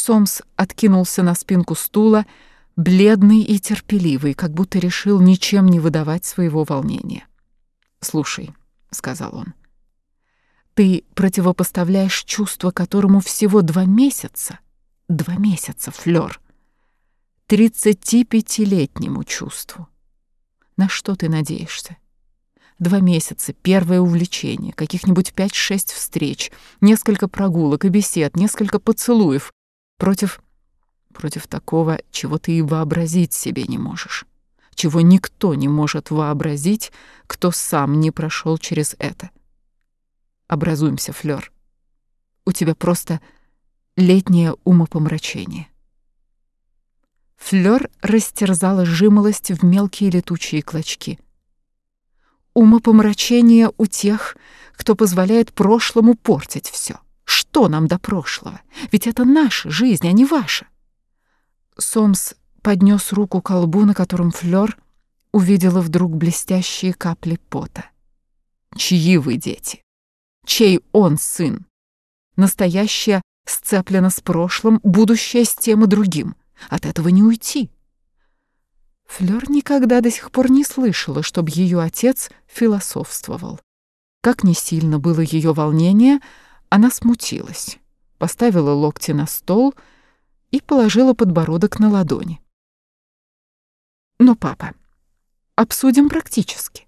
Сомс откинулся на спинку стула, бледный и терпеливый, как будто решил ничем не выдавать своего волнения. «Слушай», — сказал он, — «ты противопоставляешь чувство, которому всего два месяца, два месяца, Флёр, тридцатипятилетнему чувству. На что ты надеешься? Два месяца, первое увлечение, каких-нибудь пять-шесть встреч, несколько прогулок и бесед, несколько поцелуев против... против такого, чего ты и вообразить себе не можешь, чего никто не может вообразить, кто сам не прошел через это. Образуемся, Флёр. У тебя просто летнее умопомрачение. Флёр растерзала жимолость в мелкие летучие клочки — умопомрачение у тех, кто позволяет прошлому портить все. Что нам до прошлого? Ведь это наша жизнь, а не ваша. Сомс поднес руку к колбу, на котором Флёр увидела вдруг блестящие капли пота. Чьи вы дети? Чей он сын? Настоящее сцеплено с прошлым, будущее с тем и другим. От этого не уйти. Флёр никогда до сих пор не слышала, чтобы ее отец философствовал. Как не сильно было ее волнение, она смутилась, поставила локти на стол и положила подбородок на ладони. Но, папа, обсудим практически.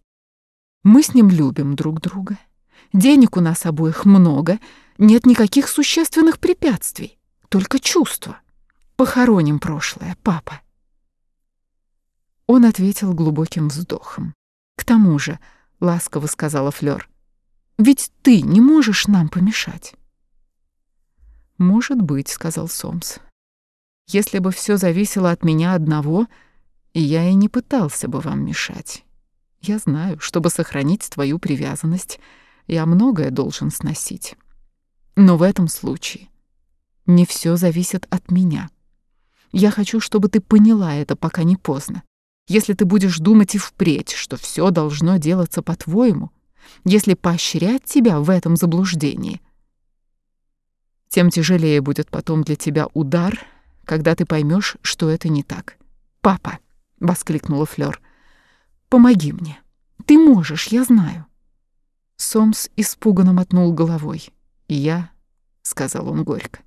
Мы с ним любим друг друга. Денег у нас обоих много, нет никаких существенных препятствий, только чувства. Похороним прошлое, папа. Он ответил глубоким вздохом. «К тому же», — ласково сказала Флёр, — «ведь ты не можешь нам помешать». «Может быть», — сказал Сомс. «Если бы все зависело от меня одного, я и не пытался бы вам мешать. Я знаю, чтобы сохранить твою привязанность, я многое должен сносить. Но в этом случае не все зависит от меня. Я хочу, чтобы ты поняла это, пока не поздно если ты будешь думать и впредь, что все должно делаться по-твоему, если поощрять тебя в этом заблуждении, тем тяжелее будет потом для тебя удар, когда ты поймешь, что это не так. «Папа!» — воскликнула Флёр. «Помоги мне. Ты можешь, я знаю». Сомс испуганно мотнул головой. «Я?» — сказал он горько.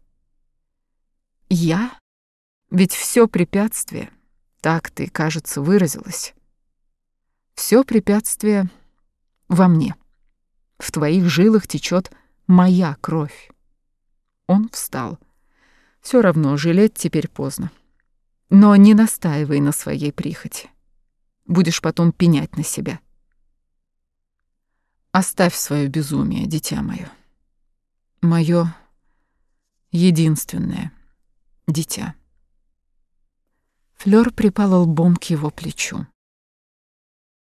«Я? Ведь все препятствие так ты, кажется, выразилась. Все препятствие во мне. В твоих жилах течет моя кровь. Он встал. Все равно жалеть теперь поздно. Но не настаивай на своей прихоти. Будешь потом пенять на себя. Оставь свое безумие, дитя мое. Мое единственное дитя. Флёр припала лбом к его плечу.